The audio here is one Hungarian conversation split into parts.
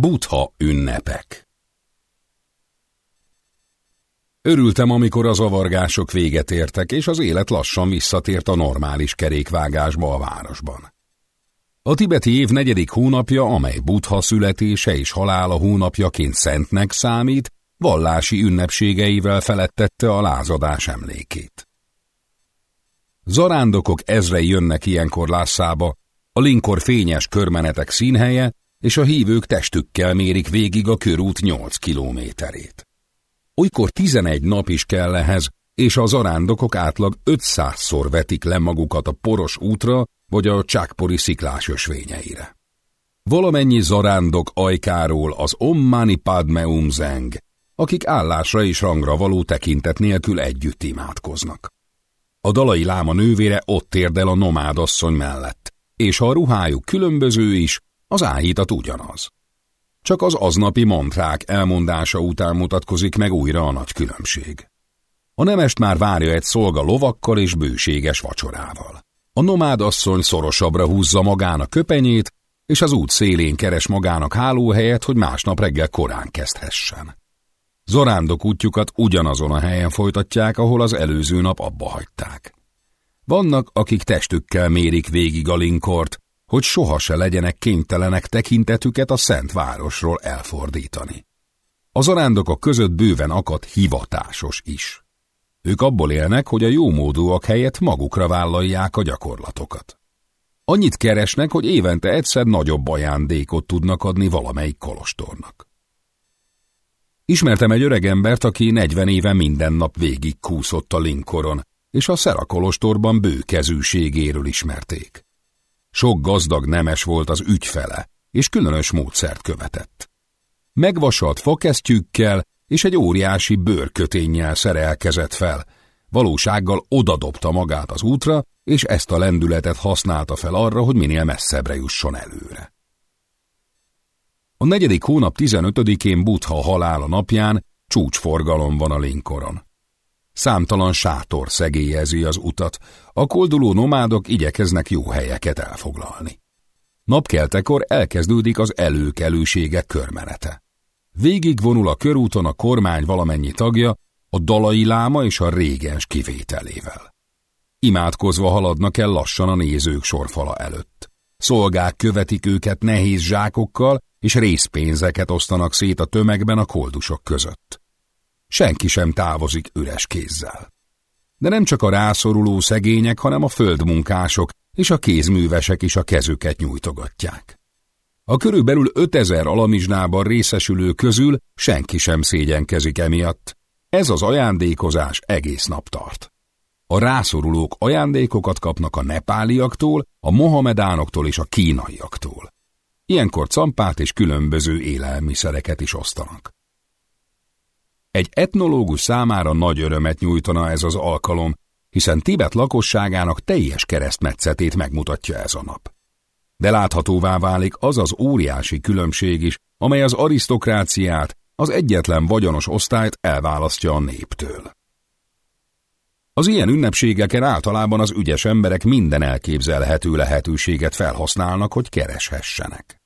Butha ünnepek Örültem, amikor az avargások véget értek, és az élet lassan visszatért a normális kerékvágásba a városban. A tibeti év negyedik hónapja, amely Butha születése és halála hónapjaként szentnek számít, vallási ünnepségeivel felettette a lázadás emlékét. Zarándokok ezrei jönnek ilyenkor Lásszába, a linkor fényes körmenetek színhelye, és a hívők testükkel mérik végig a körút 8 kilométerét. Olykor 11 nap is kell ehhez, és az arándokok átlag 500-szor vetik le magukat a poros útra vagy a csákpori sziklás ösvényeire. Valamennyi zarándok ajkáról az Ommani Padme Umzeng, akik állásra és rangra való tekintet nélkül együtt imádkoznak. A dalai láma nővére ott térdel a nomádasszony mellett, és ha a ruhájuk különböző is, az áhítat ugyanaz. Csak az aznapi mantrák elmondása után mutatkozik meg újra a nagy különbség. A nemest már várja egy szolga lovakkal és bőséges vacsorával. A nomád asszony szorosabbra húzza magán köpenyét, és az út szélén keres magának hálóhelyet, hogy másnap reggel korán kezdhessen. Zorándok útjukat ugyanazon a helyen folytatják, ahol az előző nap abba hagyták. Vannak, akik testükkel mérik végig a linkort, hogy soha se legyenek kénytelenek tekintetüket a szent városról elfordítani. Az arándokok között bőven akad hivatásos is. Ők abból élnek, hogy a jómódúak helyett magukra vállalják a gyakorlatokat. Annyit keresnek, hogy évente egyszer nagyobb ajándékot tudnak adni valamelyik kolostornak. Ismertem egy öregembert, aki 40 éve minden nap végig kúszott a Linkoron, és a Szerakolostorban bőkezűségéről ismerték. Sok gazdag nemes volt az ügyfele, és különös módszert követett. Megvasalt fakesztyűkkel és egy óriási bőrköténnyel szerelkezett fel, valósággal odadobta magát az útra, és ezt a lendületet használta fel arra, hogy minél messzebbre jusson előre. A negyedik hónap 15-én Butha halála napján csúcsforgalom van a Linkoron. Számtalan sátor szegélyezi az utat, a kolduló nomádok igyekeznek jó helyeket elfoglalni. Napkeltekor elkezdődik az előkelőségek körmenete. Végig vonul a körúton a kormány valamennyi tagja, a dalai láma és a régens kivételével. Imádkozva haladnak el lassan a nézők sorfala előtt. Szolgák követik őket nehéz zsákokkal, és részpénzeket osztanak szét a tömegben a koldusok között. Senki sem távozik üres kézzel. De nem csak a rászoruló szegények, hanem a földmunkások és a kézművesek is a kezüket nyújtogatják. A körülbelül 5000 alamizsnában részesülő közül senki sem szégyenkezik emiatt. Ez az ajándékozás egész nap tart. A rászorulók ajándékokat kapnak a nepáliaktól, a mohamedánoktól és a kínaiaktól. Ilyenkor campát és különböző élelmiszereket is osztanak. Egy etnológus számára nagy örömet nyújtana ez az alkalom, hiszen Tibet lakosságának teljes keresztmetszetét megmutatja ez a nap. De láthatóvá válik az az óriási különbség is, amely az arisztokráciát, az egyetlen vagyonos osztályt elválasztja a néptől. Az ilyen ünnepségeken általában az ügyes emberek minden elképzelhető lehetőséget felhasználnak, hogy kereshessenek.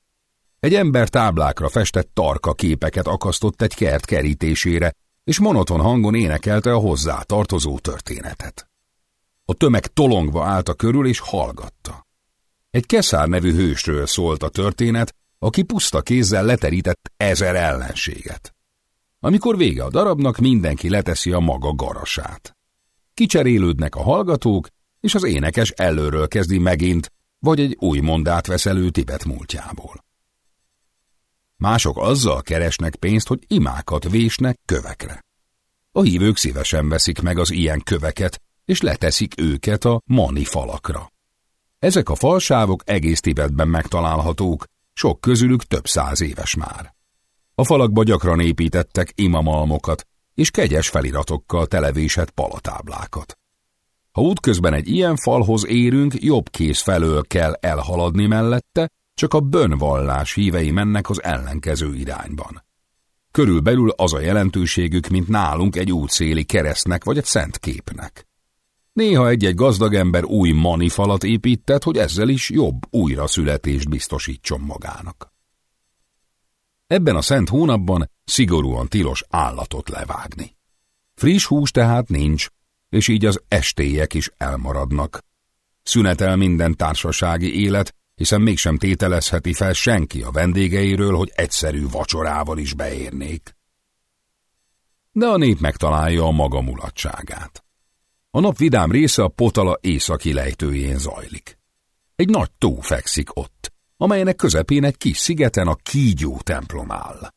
Egy ember táblákra festett tarka képeket akasztott egy kert kerítésére, és monoton hangon énekelte a hozzá tartozó történetet. A tömeg tolongva állt a körül és hallgatta. Egy Keszár nevű hősről szólt a történet, aki puszta kézzel leterített ezer ellenséget. Amikor vége a darabnak, mindenki leteszi a maga garasát. Kicserélődnek a hallgatók, és az énekes előről kezdi megint, vagy egy új mondát vesz elő Tibet múltjából. Mások azzal keresnek pénzt, hogy imákat vésnek kövekre. A hívők szívesen veszik meg az ilyen köveket, és leteszik őket a mani falakra. Ezek a falsávok egész Tibetben megtalálhatók, sok közülük több száz éves már. A falakba gyakran építettek imamalmokat, és kegyes feliratokkal televésett palatáblákat. Ha útközben egy ilyen falhoz érünk, jobb kéz felől kell elhaladni mellette, csak a bönvallás hívei mennek az ellenkező irányban. Körülbelül az a jelentőségük, mint nálunk egy útszéli keresztnek vagy egy szent képnek. Néha egy-egy gazdag ember új manifalat épített, hogy ezzel is jobb újra születést biztosítson magának. Ebben a szent hónapban szigorúan tilos állatot levágni. Friss hús tehát nincs, és így az estélyek is elmaradnak. Szünetel minden társasági élet, hiszen mégsem tételezheti fel senki a vendégeiről, hogy egyszerű vacsorával is beérnék. De a nép megtalálja a maga mulatságát. A nap vidám része a Potala északi lejtőjén zajlik. Egy nagy tó fekszik ott, amelynek közepén egy kis szigeten a kígyó templom áll.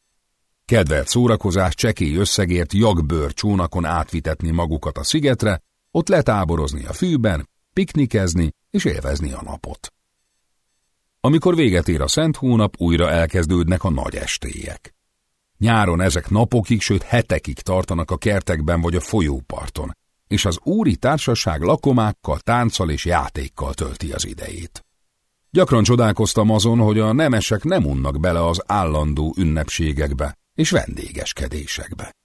Kedvelt szórakozás csekély összegért jagbőr csónakon átvitetni magukat a szigetre, ott letáborozni a fűben, piknikezni és élvezni a napot. Amikor véget ér a szent hónap, újra elkezdődnek a nagy estélyek. Nyáron ezek napokig, sőt hetekig tartanak a kertekben vagy a folyóparton, és az úri társaság lakomákkal, tánccal és játékkal tölti az idejét. Gyakran csodálkoztam azon, hogy a nemesek nem unnak bele az állandó ünnepségekbe és vendégeskedésekbe.